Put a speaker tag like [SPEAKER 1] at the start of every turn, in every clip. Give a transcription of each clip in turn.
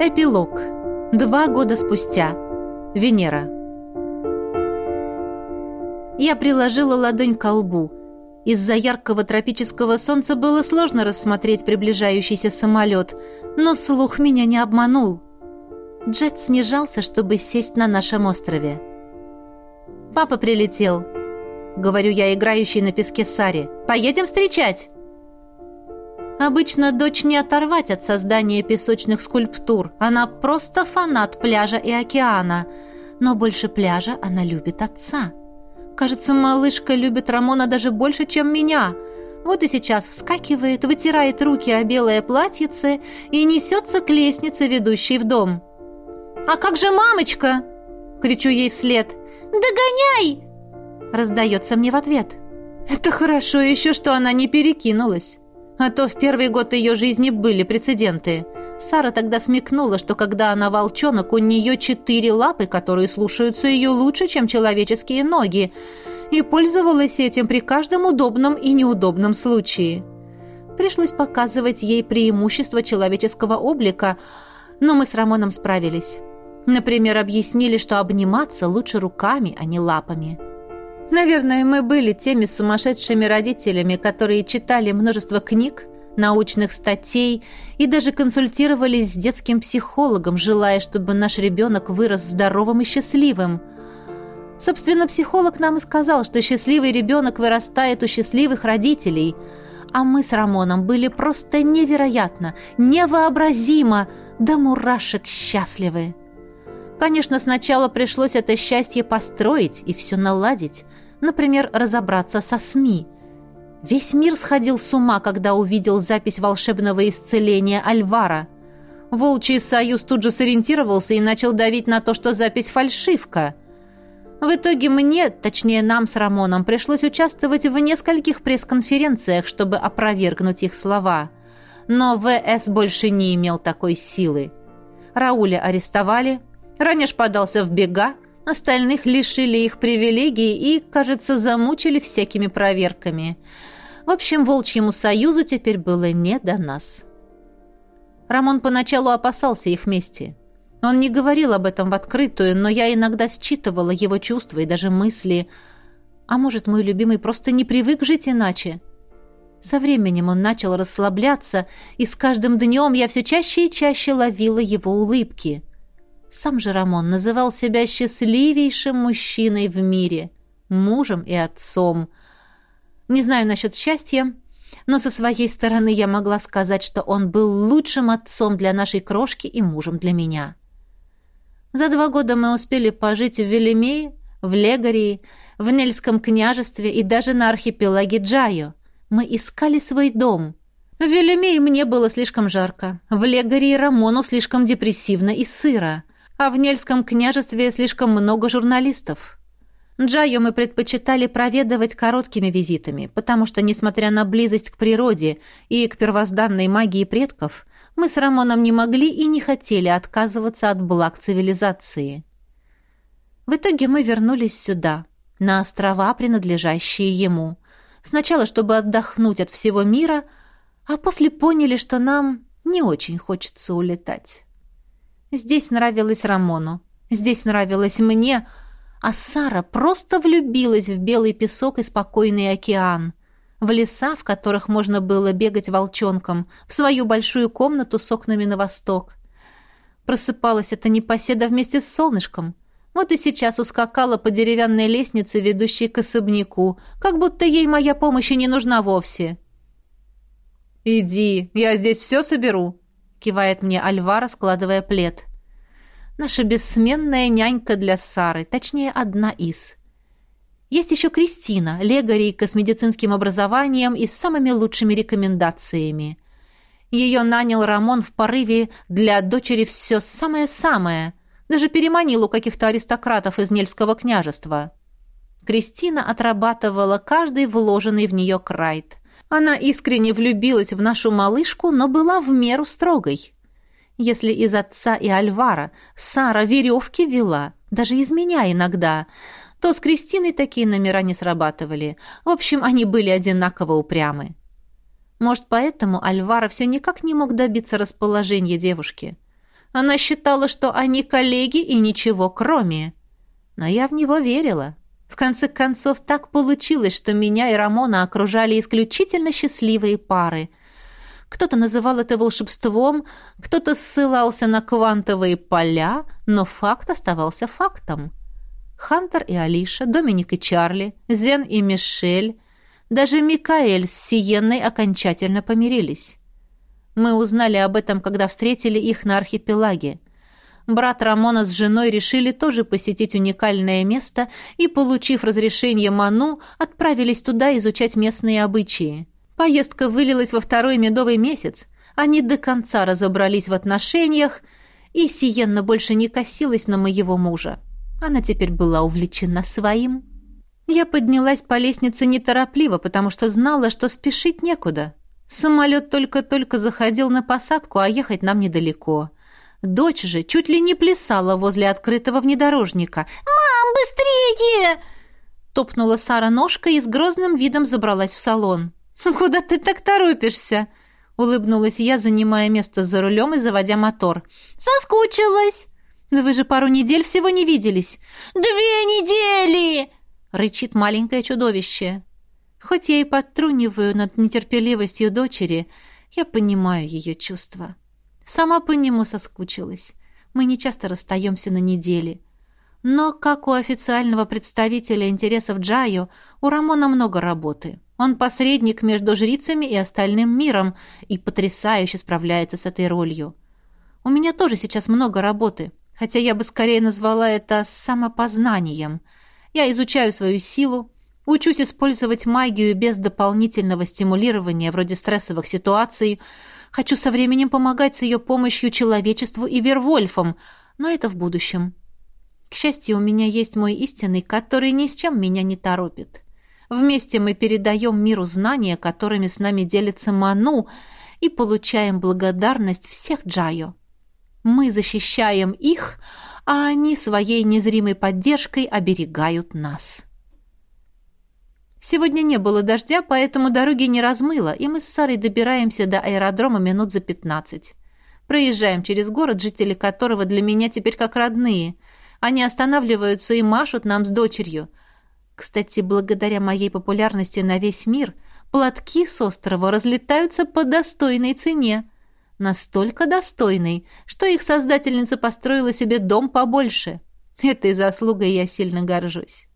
[SPEAKER 1] Эпилог. Два года спустя. Венера. Я приложила ладонь к лбу. Из-за яркого тропического солнца было сложно рассмотреть приближающийся самолет, но слух меня не обманул. Джет снижался, чтобы сесть на нашем острове. «Папа прилетел», — говорю я, играющей на песке Саре. «Поедем встречать!» Обычно дочь не оторвать от создания песочных скульптур. Она просто фанат пляжа и океана. Но больше пляжа она любит отца. Кажется, малышка любит Рамона даже больше, чем меня. Вот и сейчас вскакивает, вытирает руки о белое платьице и несется к лестнице, ведущей в дом. «А как же мамочка?» — кричу ей вслед. «Догоняй!» — раздается мне в ответ. «Это хорошо еще, что она не перекинулась». А то в первый год ее жизни были прецеденты. Сара тогда смекнула, что когда она волчонок, у нее четыре лапы, которые слушаются ее лучше, чем человеческие ноги, и пользовалась этим при каждом удобном и неудобном случае. Пришлось показывать ей преимущество человеческого облика, но мы с Рамоном справились. Например, объяснили, что обниматься лучше руками, а не лапами. Наверное, мы были теми сумасшедшими родителями, которые читали множество книг, научных статей и даже консультировались с детским психологом, желая, чтобы наш ребенок вырос здоровым и счастливым. Собственно, психолог нам и сказал, что счастливый ребенок вырастает у счастливых родителей, а мы с Рамоном были просто невероятно, невообразимо, до мурашек счастливы. Конечно, сначала пришлось это счастье построить и все наладить, Например, разобраться со СМИ. Весь мир сходил с ума, когда увидел запись волшебного исцеления Альвара. Волчий союз тут же сориентировался и начал давить на то, что запись фальшивка. В итоге мне, точнее нам с Рамоном, пришлось участвовать в нескольких пресс-конференциях, чтобы опровергнуть их слова. Но ВС больше не имел такой силы. Рауля арестовали, Ранеш подался в бега, Остальных лишили их привилегий и, кажется, замучили всякими проверками. В общем, Волчьему Союзу теперь было не до нас. Рамон поначалу опасался их мести. Он не говорил об этом в открытую, но я иногда считывала его чувства и даже мысли. А может, мой любимый просто не привык жить иначе? Со временем он начал расслабляться, и с каждым днем я все чаще и чаще ловила его улыбки – сам же Рамон называл себя счастливейшим мужчиной в мире, мужем и отцом. Не знаю насчет счастья, но со своей стороны я могла сказать, что он был лучшим отцом для нашей крошки и мужем для меня. За два года мы успели пожить в Велимее, в Легарии, в Нельском княжестве и даже на архипелаге Джайо. Мы искали свой дом. В Велимее мне было слишком жарко, в Легарии Рамону слишком депрессивно и сыро — а в Нельском княжестве слишком много журналистов. Джайо мы предпочитали проведывать короткими визитами, потому что, несмотря на близость к природе и к первозданной магии предков, мы с Рамоном не могли и не хотели отказываться от благ цивилизации. В итоге мы вернулись сюда, на острова, принадлежащие ему. Сначала, чтобы отдохнуть от всего мира, а после поняли, что нам не очень хочется улетать. Здесь нравилось Рамону, здесь нравилось мне, а Сара просто влюбилась в белый песок и спокойный океан, в леса, в которых можно было бегать волчонком, в свою большую комнату с окнами на восток. Просыпалась эта непоседа вместе с солнышком. Вот и сейчас ускакала по деревянной лестнице, ведущей к особняку, как будто ей моя помощь и не нужна вовсе. «Иди, я здесь все соберу», кивает мне Альвара, складывая плед. Наша бессменная нянька для Сары, точнее, одна из. Есть еще Кристина, лекарейка с медицинским образованием и с самыми лучшими рекомендациями. Ее нанял Рамон в порыве для дочери все самое-самое. Даже переманил у каких-то аристократов из Нельского княжества. Кристина отрабатывала каждый вложенный в нее крайт. Она искренне влюбилась в нашу малышку, но была в меру строгой. Если из отца и Альвара Сара веревки вела, даже из меня иногда, то с Кристиной такие номера не срабатывали. В общем, они были одинаково упрямы. Может, поэтому Альвара все никак не мог добиться расположения девушки. Она считала, что они коллеги и ничего кроме. Но я в него верила. В конце концов, так получилось, что меня и Рамона окружали исключительно счастливые пары. Кто-то называл это волшебством, кто-то ссылался на квантовые поля, но факт оставался фактом. Хантер и Алиша, Доминик и Чарли, Зен и Мишель, даже Микаэль с Сиенной окончательно помирились. Мы узнали об этом, когда встретили их на архипелаге. Брат Рамона с женой решили тоже посетить уникальное место и, получив разрешение Ману, отправились туда изучать местные обычаи. Поездка вылилась во второй медовый месяц. Они до конца разобрались в отношениях, и Сиенна больше не косилась на моего мужа. Она теперь была увлечена своим. Я поднялась по лестнице неторопливо, потому что знала, что спешить некуда. Самолет только-только заходил на посадку, а ехать нам недалеко. Дочь же чуть ли не плясала возле открытого внедорожника.
[SPEAKER 2] «Мам, быстрее!»
[SPEAKER 1] Топнула Сара ножкой и с грозным видом забралась в салон. «Куда ты так торопишься?» Улыбнулась я, занимая место за рулем и заводя мотор.
[SPEAKER 2] «Соскучилась!»
[SPEAKER 1] «Да вы же пару недель всего не виделись!»
[SPEAKER 2] «Две недели!»
[SPEAKER 1] рычит маленькое чудовище. Хоть я и подтруниваю над нетерпеливостью дочери, я понимаю ее чувства. Сама по нему соскучилась. Мы не часто расстаемся на неделе. Но, как у официального представителя интересов Джайо, у Рамона много работы. Он посредник между жрицами и остальным миром и потрясающе справляется с этой ролью. У меня тоже сейчас много работы, хотя я бы скорее назвала это самопознанием – я изучаю свою силу, учусь использовать магию без дополнительного стимулирования вроде стрессовых ситуаций, хочу со временем помогать с ее помощью человечеству и Вервольфам, но это в будущем. К счастью, у меня есть мой истинный, который ни с чем меня не торопит. Вместе мы передаем миру знания, которыми с нами делится Ману, и получаем благодарность всех Джайо. Мы защищаем их, а они своей незримой поддержкой оберегают нас. Сегодня не было дождя, поэтому дороги не размыло, и мы с Сарой добираемся до аэродрома минут за пятнадцать. Проезжаем через город, жители которого для меня теперь как родные. Они останавливаются и машут нам с дочерью. Кстати, благодаря моей популярности на весь мир, платки с острова разлетаются по достойной цене настолько достойный, что их создательница построила себе дом побольше. Этой заслугой я сильно горжусь.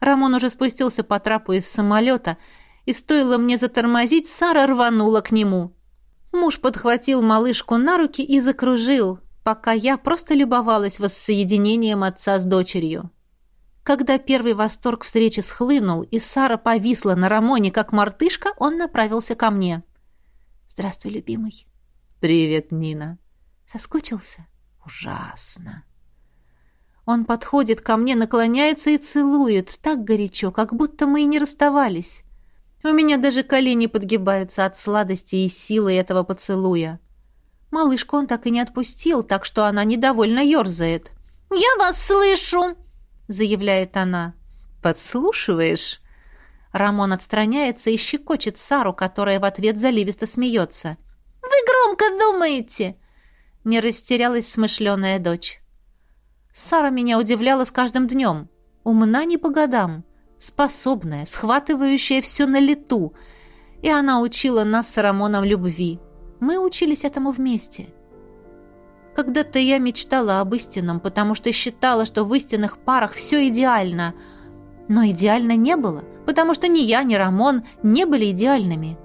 [SPEAKER 1] Рамон уже спустился по трапу из самолета, и стоило мне затормозить, Сара рванула к нему. Муж подхватил малышку на руки и закружил, пока я просто любовалась воссоединением отца с дочерью. Когда первый восторг встречи схлынул, и Сара повисла на Рамоне, как мартышка, он направился ко мне. «Здравствуй, любимый».
[SPEAKER 3] «Привет, Нина».
[SPEAKER 1] «Соскучился?» «Ужасно». Он подходит ко мне, наклоняется и целует, так горячо, как будто мы и не расставались. У меня даже колени подгибаются от сладости и силы этого поцелуя. Малышку он так и не отпустил, так что она недовольно ерзает.
[SPEAKER 2] «Я вас слышу!»
[SPEAKER 1] — заявляет она.
[SPEAKER 3] «Подслушиваешь?»
[SPEAKER 1] Рамон отстраняется и щекочет Сару, которая в ответ заливисто смеется.
[SPEAKER 2] «Вы громко думаете!»
[SPEAKER 1] Не растерялась смышленая дочь. Сара меня удивляла с каждым днем. Умна не по годам, способная, схватывающая все на лету. И она учила нас с Рамоном любви. Мы учились этому вместе. Когда-то я мечтала об истинном, потому что считала, что в истинных парах все идеально. Но идеально не было — потому что ни я, ни Рамон не были идеальными.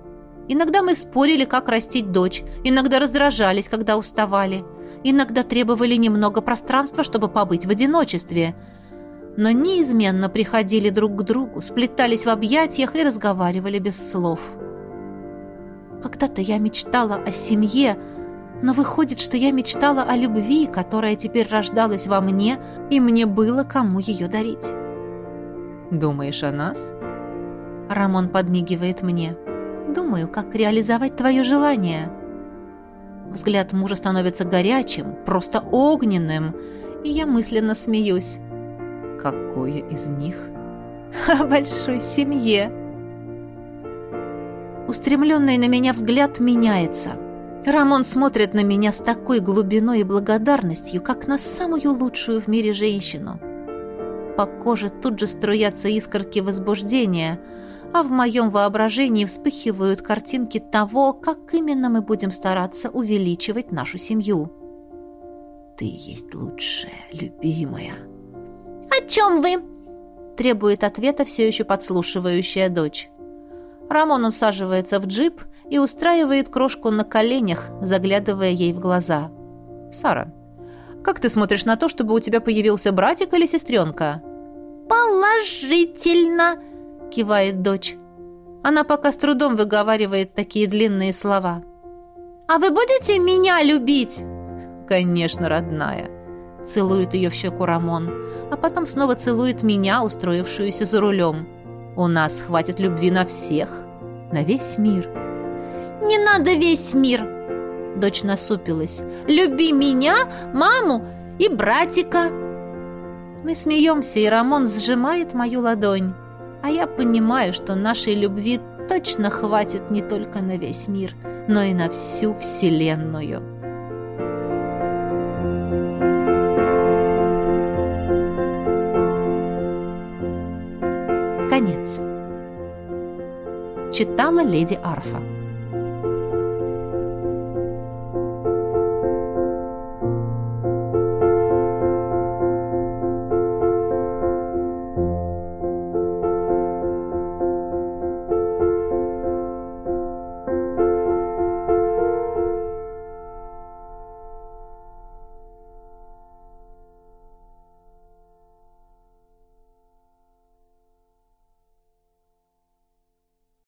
[SPEAKER 1] Иногда мы спорили, как растить дочь, иногда раздражались, когда уставали, иногда требовали немного пространства, чтобы побыть в одиночестве, но неизменно приходили друг к другу, сплетались в объятиях и разговаривали без слов. Когда-то я мечтала о семье, но выходит, что я мечтала о любви, которая теперь рождалась во мне, и мне было кому ее дарить.
[SPEAKER 3] «Думаешь о нас?»
[SPEAKER 1] Рамон подмигивает мне. Думаю, как реализовать твое желание. Взгляд мужа становится горячим, просто огненным, и я мысленно смеюсь.
[SPEAKER 3] Какое из них?
[SPEAKER 1] О большой семье. Устремленный на меня взгляд меняется. Рамон смотрит на меня с такой глубиной и благодарностью, как на самую лучшую в мире женщину. По коже тут же струятся искорки возбуждения, а в моем воображении вспыхивают картинки того, как именно мы будем стараться увеличивать нашу семью. «Ты есть лучшая, любимая».
[SPEAKER 2] «О чем вы?»
[SPEAKER 1] требует ответа все еще подслушивающая дочь. Рамон усаживается в джип и устраивает крошку на коленях, заглядывая ей в глаза. «Сара, как ты смотришь на то, чтобы у тебя появился братик или сестренка?»
[SPEAKER 2] «Положительно!» — кивает дочь.
[SPEAKER 1] Она пока с трудом выговаривает такие длинные слова.
[SPEAKER 2] «А вы будете меня любить?»
[SPEAKER 1] «Конечно, родная!» Целует ее в щеку Рамон, а потом снова целует меня, устроившуюся за рулем. «У нас хватит любви на всех, на весь мир».
[SPEAKER 2] «Не надо весь мир!» Дочь насупилась. «Люби меня, маму и братика!»
[SPEAKER 1] Мы смеемся, и Рамон сжимает мою ладонь. А я понимаю, что нашей любви точно хватит не только на весь мир, но и на всю Вселенную. Читала леди Арфа.